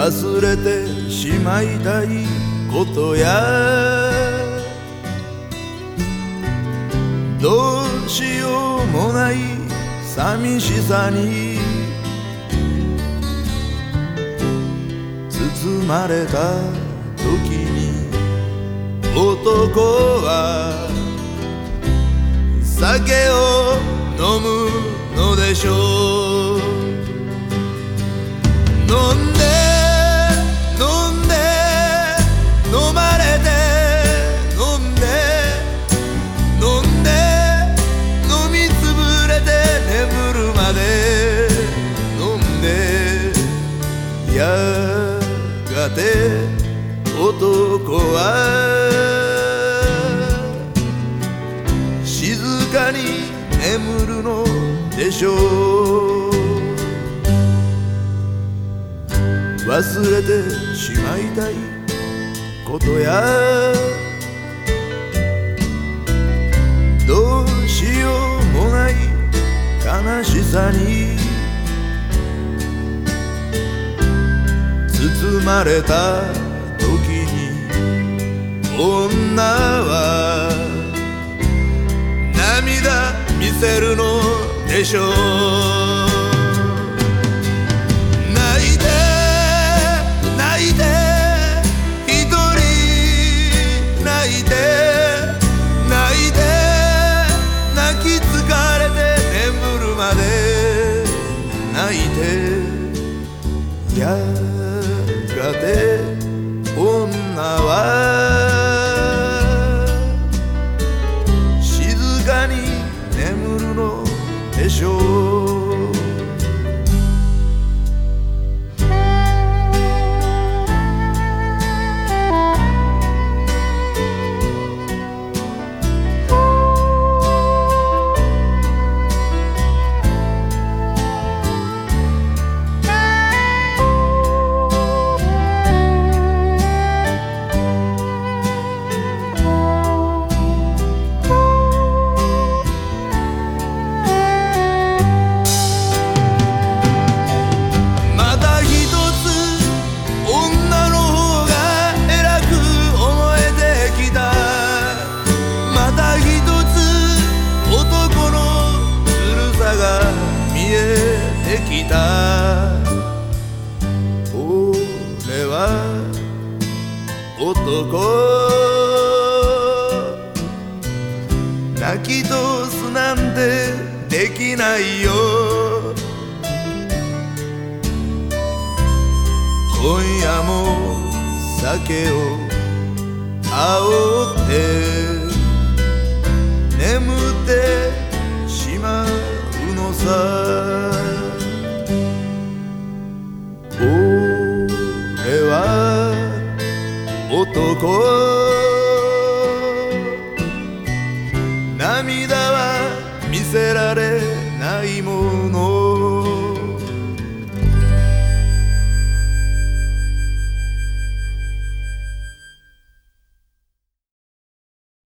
忘れてしまいたいことや。どうしようもない寂しさに。包まれた時に。男は酒をて男は静かに眠るのでしょう。忘れてしまいたいことや。まれた時に女は涙見せるのでしょう。泣いて泣いて一人泣いて泣いて泣き疲れて眠るまで泣いて男。泣き通すなんてできないよ。今夜も酒を煽って。男。涙は見せられないもの。